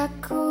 100